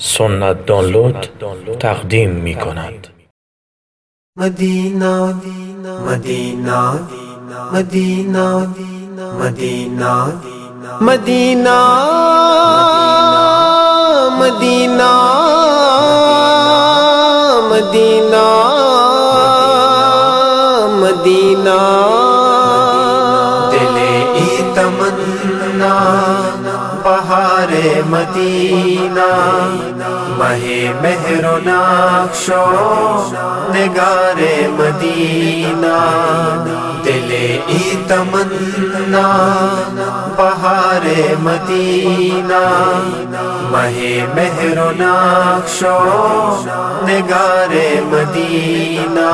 سنت دانلود تقدیم می کند. مدینہ مدینہ مدینہ مدینہ مدینہ مدینہ مدینہ مدینہ دل ای تمنا بہار مدینہ۔ مہر و نقشو نگار مدینہ دل ای تمنا بہار مدینہ مہ مہر و نگار مدینہ۔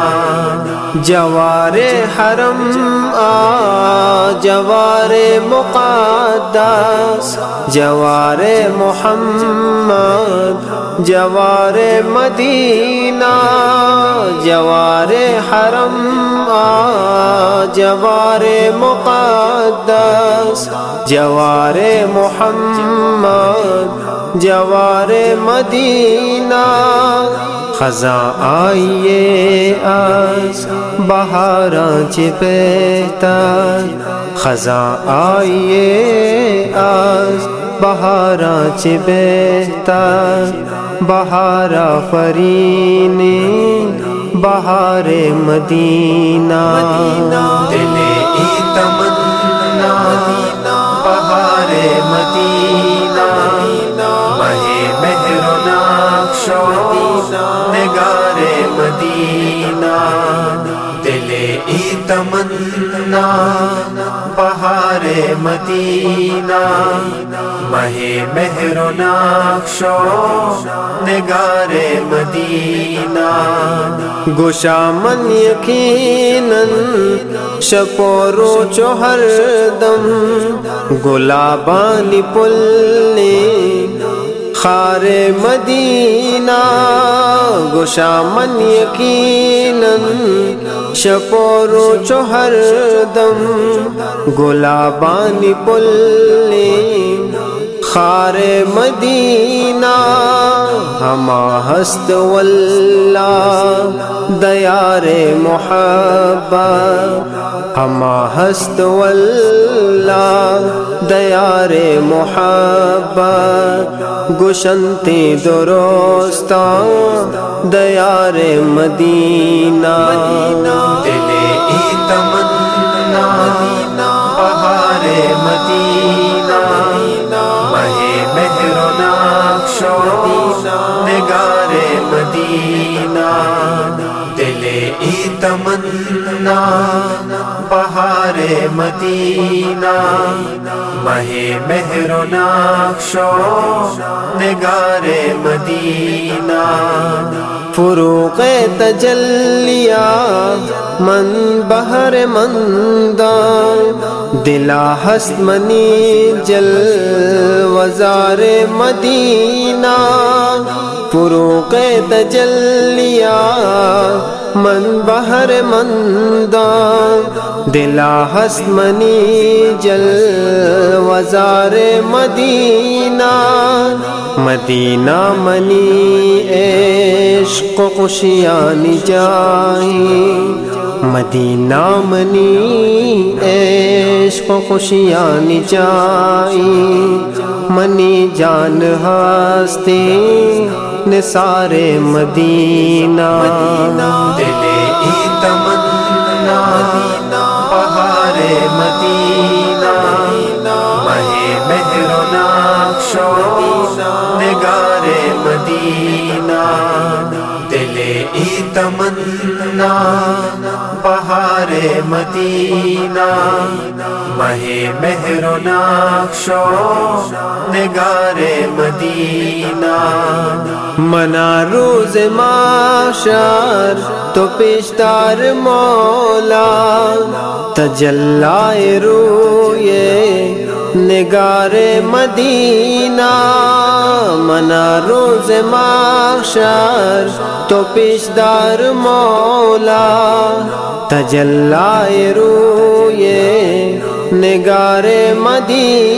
جوار حرم آ، جوار مقدس، جوار محمد، جوار مدینہ۔ جوار حرم، آ، جوار مقدس، جوار محمد، جوار مدینہ، خزاں آئیے آس بہاراں بہتر خزاں آئیے آس بہاراں بہتر بہارا فرینی بہار مدینہ۔ دل ای تمنا۔ بہار مدینہ۔ مہ مہر و نقشو نگار مدینہ۔ دل ای تمنا۔ مدینہ مہ مہر و نقشو نگار مدینہ۔ گوشا من یقیناً شپورو چوہر دم، گلابانی پلنے خار مدینہ گوشا من یقیناً شپورو چوہر دم گلابانی پلے خار مدینہ ہما ہست واللہ دیار محبت ہما ہست واللہ دیار محبت گشنتی درستان دیار مدینہ۔ دل ای تمنا بہار مدینہ۔ مدینہ، دل ای تمنا، بہار مدینہ مہ مہر و نقشو نگار مدینہ۔ فروغ تجلیا من بہر مندان دلا ہست منی جل وزار مدینہ۔ فروغ تجلیا من بہر مندان دلا ہست منی جل وزار مدینہ۔ مدینہ منی عشق و خوشیانی جائی مدینہ منی عشق و خوشیانی جائی منی جان ہستی نے سارے مدینہ دلے تمنا پہاڑ مدینہ مہے مہرنا شو نگار مدینہ۔ دلے تمنا۔ بہار مدینہ مہ مہر و نقشو نگار مدینہ۔ منا روز معاشر تو پیشتار مولا تجلائے روئے نگار مدینہ منا روز معاشر تو پیشدار مولا تجلائے روئے نگار مدینہ۔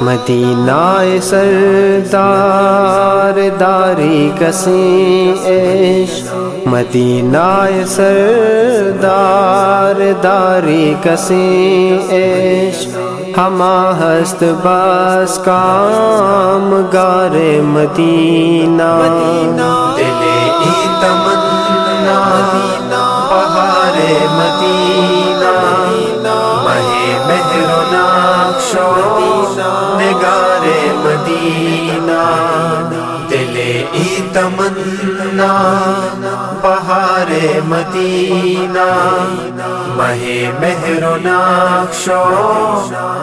مدینہ سردار داری کسی عیش، مدینہ سردار داری کسی عیش۔ ہما ہست باس کام گار مدینہ۔ دل ای تمنا بہار مدینہ۔ نگار مدینہ دل ای تمنا بہار مدینہ مہ مہر و نقشو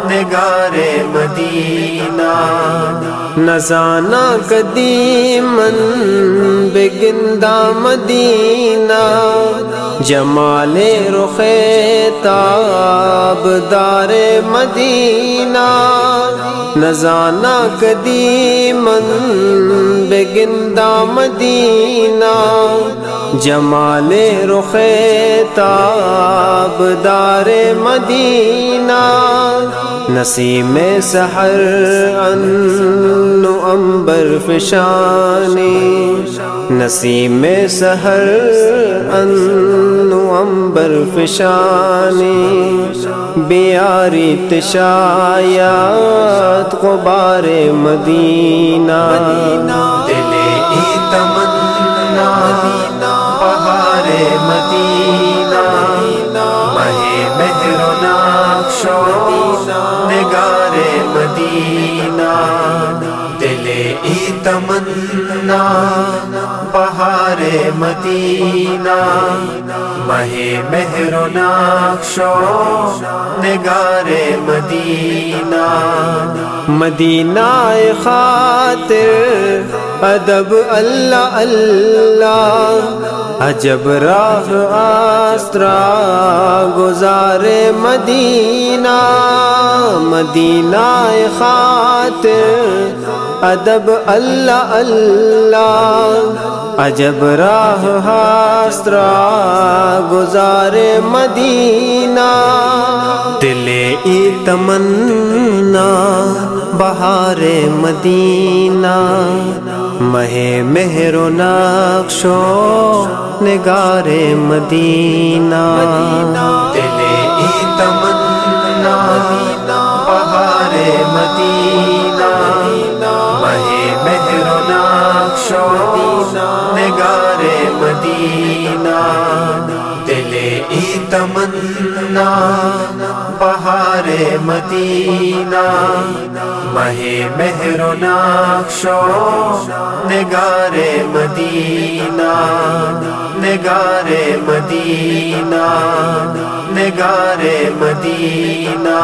نگار مدینہ۔ نزانا قدیمن بگندہ مدینہ، جمال رخ تاب دار مدینہ۔ نزانا قدیمن بگندہ مدینہ، جمال رخ تاب دار مدینہ۔ نسیم سحر ان امبر فشانی نسیم سحر ان امبر فشانی بیاری تشایات غبار مدینہ۔ دل ای تمنا، بہار مدینہ۔ مہے مہر و نگار مدینہ۔ دل ای تمنا، بہار مدینہ مہے مہر و نقشو نگار مدینہ۔ مدینہ خاطر، ادب اللہ اللہ، عجب راہ آسرا گزار مدینہ۔ مدینہ خاطر ادب اللہ اللہ عجب راہ ہاسرا گزار مدینہ دل ای تمنا بہار مدینہ مہ مہر و نقشو نگار مدینہ دل ای تمنا بہار مدینہ مہر و نقشو نگار مدینہ، دل ای تمنا، بہار مدینہ مہے مہر و نقشو نگار مدینہ نگار مدینہ نگار مدینہ۔